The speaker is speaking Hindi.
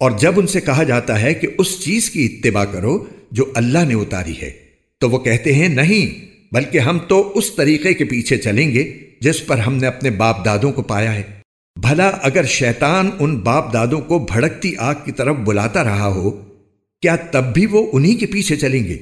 और जब उनसे कहा जाता है कि उस चीज़ की इत्तेबा करो जो अल्लाह ने उतारी है तो वो कहते हैं, नहीं, बल्कि हम तो उस तरीके के पीछे चलेंगे जिस पर हमने अपने बाप दादों को पाया है। भला अगर शैतान उन बाप दादों को भड़कती आग की तरफ़ बुलाता रहा हो, क्या तब भी वो उन्हीं के पीछे चलेंगे?